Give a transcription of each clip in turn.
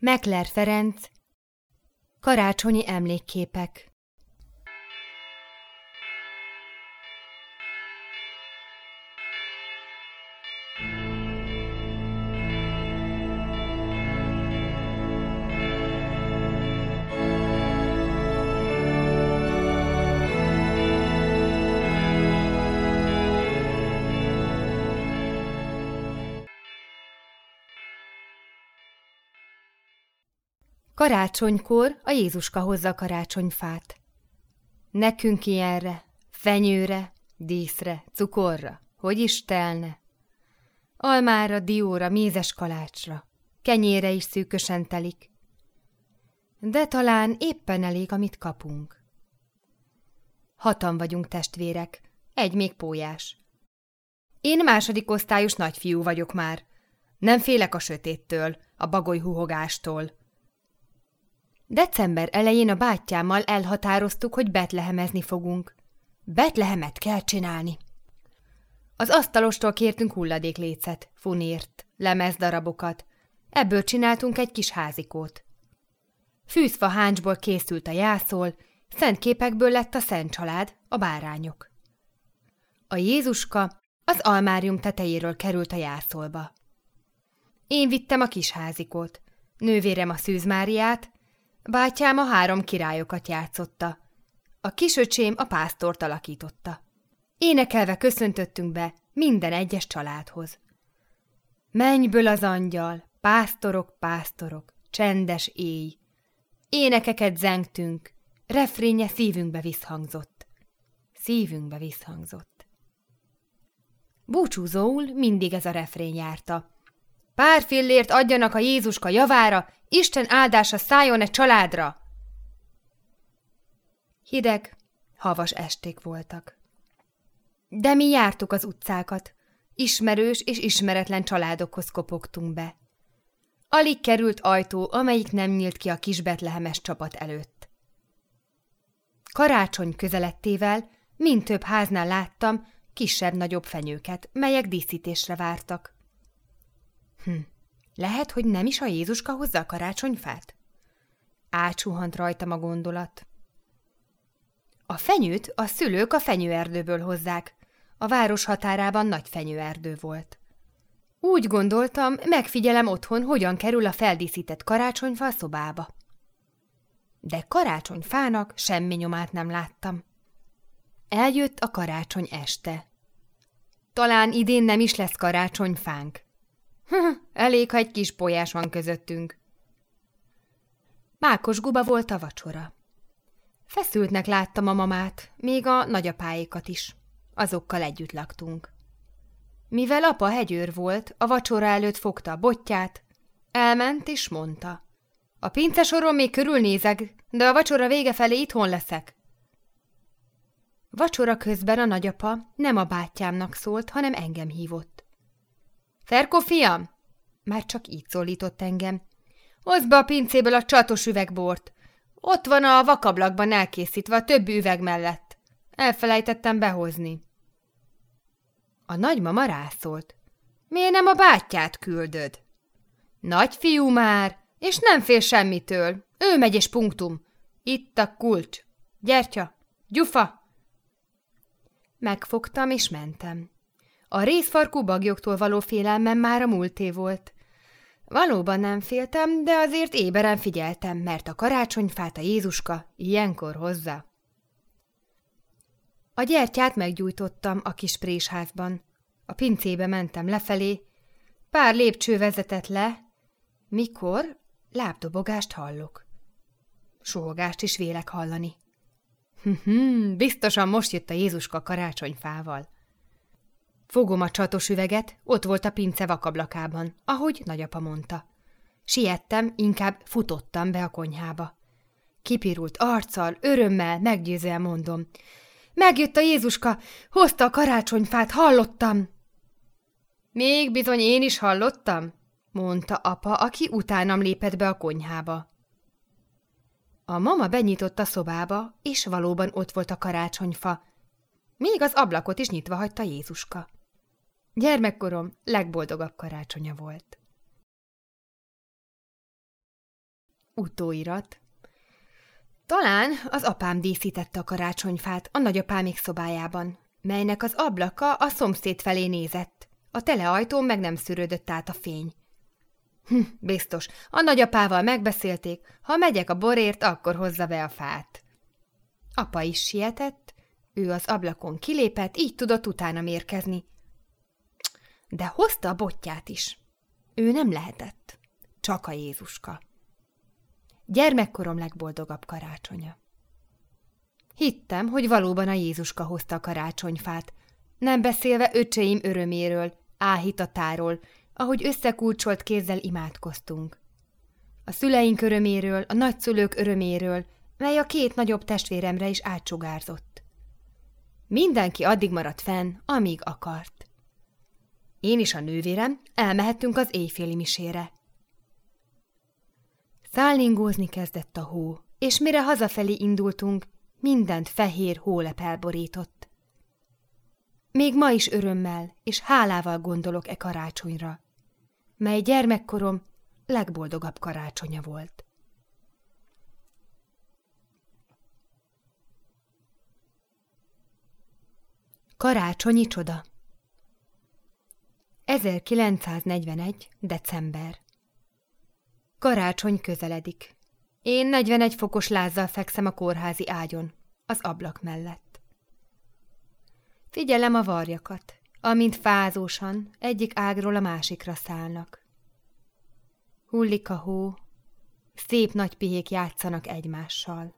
Mekler Ferenc Karácsonyi emlékképek Karácsonykor a Jézuska hozza karácsonyfát. Nekünk ilyenre, fenyőre, díszre, cukorra, hogy is telne. Almára, dióra, mézes kalácsra, kenyére is szűkösen telik. De talán éppen elég, amit kapunk. Hatan vagyunk testvérek, egy még pólyás. Én második osztályos nagyfiú vagyok már. Nem félek a sötéttől, a bagoly huhogástól. December elején a bátyámmal elhatároztuk, hogy betlehemezni fogunk. Betlehemet kell csinálni. Az asztalostól kértünk hulladéklécet, funért, lemezdarabokat. Ebből csináltunk egy kis házikót. Fűzfa háncsból készült a jászol, szent képekből lett a szent család, a bárányok. A Jézuska az almárium tetejéről került a jászolba. Én vittem a kis házikót, nővérem a szűzmáriát, Bátyám a három királyokat játszotta. A kisöcsém a pásztort alakította. Énekelve köszöntöttünk be minden egyes családhoz. Mennyből az angyal, pásztorok, pásztorok, csendes éj. Énekeket zengtünk, refrénye szívünkbe visszhangzott. Szívünkbe visszhangzott. Búcsúzóul mindig ez a refrény járta. Pár fillért adjanak a Jézuska javára, Isten áldása szálljon egy családra! Hideg, havas esték voltak. De mi jártuk az utcákat, ismerős és ismeretlen családokhoz kopogtunk be. Alig került ajtó, amelyik nem nyílt ki a kis betlehemes csapat előtt. Karácsony közelettével mind több háznál láttam kisebb-nagyobb fenyőket, melyek díszítésre vártak. Hm, lehet, hogy nem is a Jézuska hozza a karácsonyfát? Ácsuhant rajtam a gondolat. A fenyőt a szülők a fenyőerdőből hozzák. A város határában nagy fenyőerdő volt. Úgy gondoltam, megfigyelem otthon, hogyan kerül a feldíszített karácsonyfa a szobába. De karácsonyfának semmi nyomát nem láttam. Eljött a karácsony este. Talán idén nem is lesz karácsonyfánk. Elég, ha egy kis polyás van közöttünk. Mákos guba volt a vacsora. Feszültnek láttam a mamát, még a nagyapáékat is. Azokkal együtt laktunk. Mivel apa hegyőr volt, a vacsora előtt fogta a botját, elment és mondta. A pincesoron még körülnézek, de a vacsora vége felé itthon leszek. Vacsora közben a nagyapa nem a bátyámnak szólt, hanem engem hívott. Ferko fiam? Már csak így szólított engem. Hozd be a pincéből a csatos üvegbort. Ott van a vakablakban elkészítve a többi üveg mellett. Elfelejtettem behozni. A nagymama rászólt. Miért nem a bátyját küldöd? Nagyfiú már, és nem fél semmitől. Ő megy és punktum. Itt a kulcs. Gyertya, gyufa! Megfogtam és mentem. A részfarkú bagyoktól való félelmem már a múlté volt. Valóban nem féltem, de azért éberen figyeltem, mert a karácsonyfát a Jézuska ilyenkor hozza. A gyertyát meggyújtottam a kis présházban. A pincébe mentem lefelé, pár lépcső vezetett le, mikor lábdobogást hallok. Sohogást is vélek hallani. Biztosan most jött a Jézuska karácsonyfával. Fogom a csatos üveget, ott volt a pince vakablakában, ahogy nagyapa mondta. Siettem, inkább futottam be a konyhába. Kipirult arccal, örömmel, meggyőzően mondom. Megjött a Jézuska, hozta a karácsonyfát, hallottam! Még bizony én is hallottam, mondta apa, aki utánam lépett be a konyhába. A mama benyitott a szobába, és valóban ott volt a karácsonyfa. Még az ablakot is nyitva hagyta Jézuska. Gyermekkorom legboldogabb karácsonya volt. Utóirat. Talán az apám díszítette a karácsonyfát a nagyapámik szobájában, melynek az ablaka a szomszéd felé nézett. A teleajtón meg nem szűrődött át a fény. Hm, biztos, a nagyapával megbeszélték, ha megyek a borért, akkor hozza be a fát. Apa is sietett, ő az ablakon kilépett, így tudott utána mérkezni. De hozta a botját is. Ő nem lehetett. Csak a Jézuska. Gyermekkorom legboldogabb karácsonya. Hittem, hogy valóban a Jézuska hozta a karácsonyfát, nem beszélve öcseim öröméről, áhítatáról, ahogy összekulcsolt kézzel imádkoztunk. A szüleink öröméről, a nagyszülők öröméről, mely a két nagyobb testvéremre is átcsugárzott. Mindenki addig maradt fenn, amíg akart. Én is a nővérem elmehettünk az éjféli misére. Szállingózni kezdett a hó, és mire hazafelé indultunk, mindent fehér hólep elborított. Még ma is örömmel és hálával gondolok e karácsonyra, mely gyermekkorom legboldogabb karácsonya volt. Karácsonyi csoda 1941. december Karácsony közeledik. Én 41 fokos lázzal fekszem a kórházi ágyon, az ablak mellett. Figyelem a varjakat, amint fázósan egyik ágról a másikra szállnak. Hullik a hó, szép nagy pihék játszanak egymással.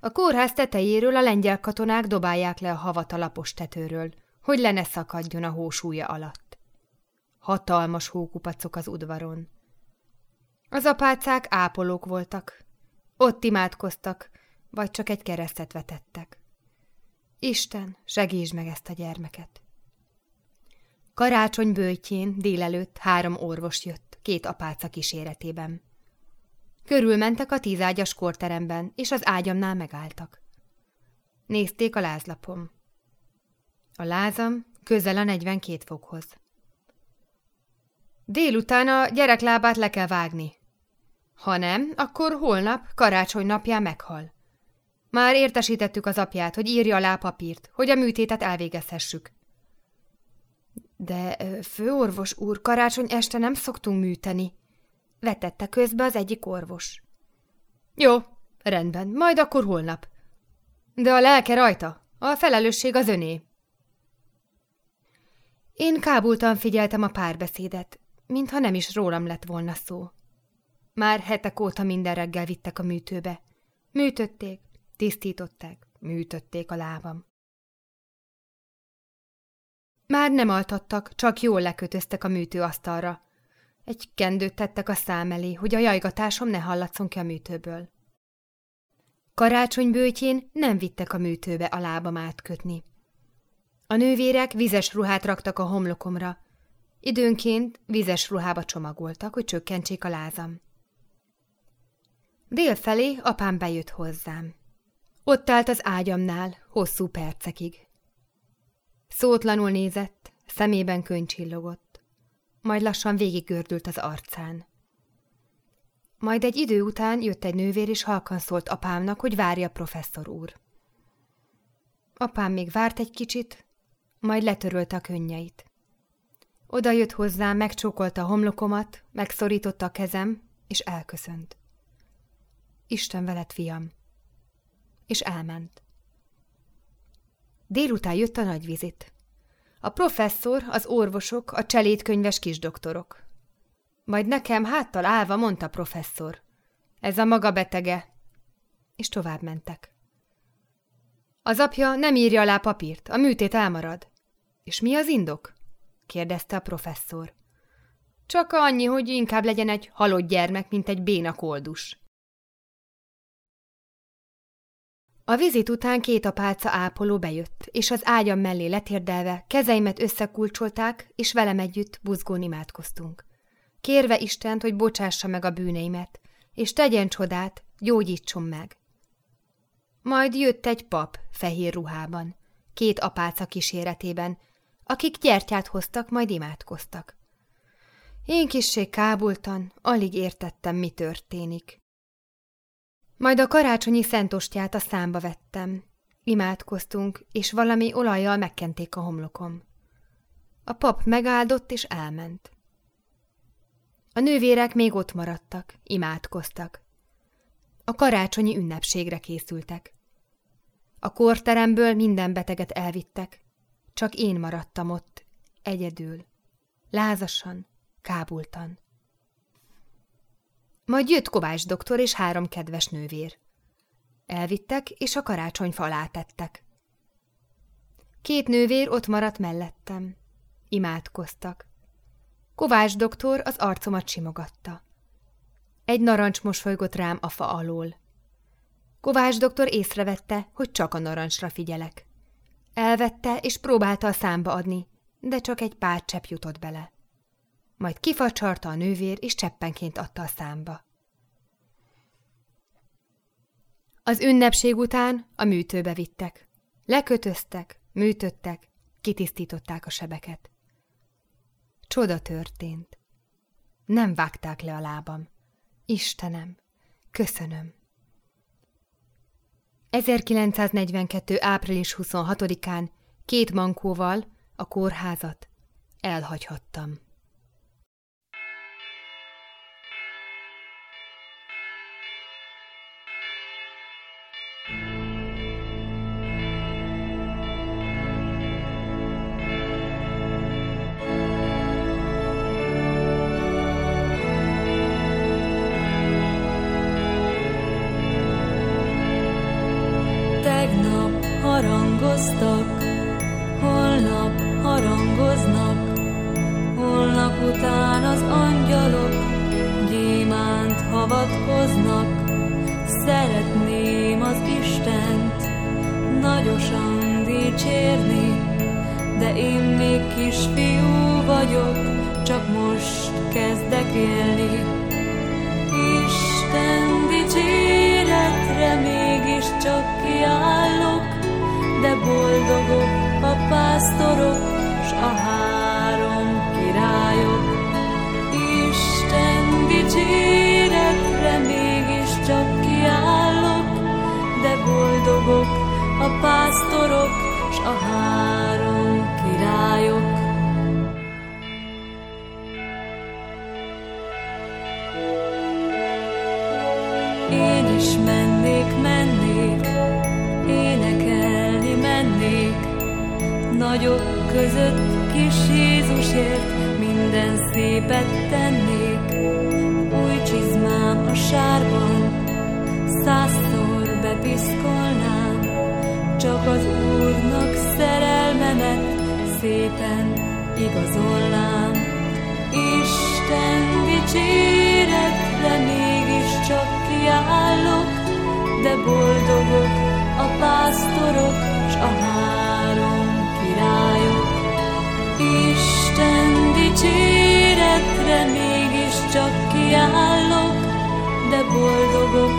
A kórház tetejéről a lengyel katonák dobálják le a havat a lapos tetőről, hogy le ne szakadjon a hósúlya alatt. Hatalmas hókupacok az udvaron. Az apácák ápolók voltak. Ott imádkoztak, vagy csak egy keresztet vetettek. Isten, segítsd meg ezt a gyermeket! Karácsony bőjtjén délelőtt három orvos jött, két apáca kíséretében. Körülmentek a tízágyas korteremben, és az ágyamnál megálltak. Nézték a lázlapom. A lázam közel a 42 fokhoz. Délután a gyerek le kell vágni. Ha nem, akkor holnap, karácsony napján meghal. Már értesítettük az apját, hogy írja alá papírt, hogy a műtétet elvégezhessük. De főorvos úr, karácsony este nem szoktunk műteni, vetette közbe az egyik orvos. Jó, rendben, majd akkor holnap. De a lelke rajta, a felelősség az öné. Én kábultan figyeltem a párbeszédet, mintha nem is rólam lett volna szó. Már hetek óta minden reggel vittek a műtőbe. Műtötték, tisztították, műtötték a lábam. Már nem altattak, csak jól lekötöztek a műtőasztalra. Egy kendőt tettek a szám elé, hogy a jajgatásom ne hallatszon ki a műtőből. Karácsony bőtjén nem vittek a műtőbe a lábam átkötni. A nővérek vizes ruhát raktak a homlokomra. Időnként vizes ruhába csomagoltak, hogy csökkentsék a lázam. Délfelé apám bejött hozzám. Ott állt az ágyamnál, hosszú percekig. Szótlanul nézett, szemében könycsillogott, majd lassan végiggördült az arcán. Majd egy idő után jött egy nővér, és halkan szólt apámnak, hogy várja professzor úr. Apám még várt egy kicsit, majd letörölte a könnyeit. Oda jött hozzám, megcsókolta a homlokomat, megszorította a kezem, és elköszönt. Isten veled, fiam! És elment. Délután jött a nagy vizit. A professzor, az orvosok, a cselédkönyves kisdoktorok. Majd nekem háttal állva mondta professzor. Ez a maga betege. És tovább mentek. Az apja nem írja alá papírt, a műtét elmarad. És mi az indok? kérdezte a professzor. Csak annyi, hogy inkább legyen egy halott gyermek, mint egy béna koldus. A vizit után két apáca ápoló bejött, és az ágyam mellé letérdelve kezeimet összekulcsolták, és velem együtt buzgón imádkoztunk. Kérve Istent, hogy bocsássa meg a bűneimet, és tegyen csodát, gyógyítson meg. Majd jött egy pap fehér ruhában, két apáca kíséretében, akik gyertyát hoztak, majd imádkoztak. Én kissé kábultan, alig értettem, mi történik. Majd a karácsonyi szentostját a számba vettem. Imádkoztunk, és valami olajjal megkenték a homlokom. A pap megáldott és elment. A nővérek még ott maradtak, imádkoztak. A karácsonyi ünnepségre készültek. A korteremből minden beteget elvittek, csak én maradtam ott, egyedül, lázasan, kábultan. Majd jött Kovács doktor és három kedves nővér. Elvittek, és a karácsonyfa alá tettek. Két nővér ott maradt mellettem. Imádkoztak. Kovács doktor az arcomat simogatta. Egy narancs mosolygott rám a fa alól. Kovács doktor észrevette, hogy csak a narancsra figyelek. Elvette és próbálta a számba adni, de csak egy pár csepp jutott bele. Majd kifacsarta a nővér, és cseppenként adta a számba. Az ünnepség után a műtőbe vittek. Lekötöztek, műtöttek, kitisztították a sebeket. Csoda történt. Nem vágták le a lábam. Istenem, köszönöm. 1942. április 26-án két mankóval a kórházat elhagyhattam. Harangoztak, holnap harangoznak, holnap után az angyalok gyémánt havat hoznak. Szeretném az Istent nagyosan dicsérni, de én még kisfiú vagyok, csak most kezdek élni. Isten dicséretre mégiscsak kiállok, de boldogok a pásztorok, s a három királyok. Isten dicséretre mégiscsak kiállok, de boldogok a pásztorok, s a három királyok. Nagyok között kis Jézusért minden szépet tennék. Új csizmám a sárban, százszor bepiszkolnám, csak az Úrnak szerelmemet szépen igazolnám. Isten dicséretre mégiscsak kiállok, de boldogok a pásztorok de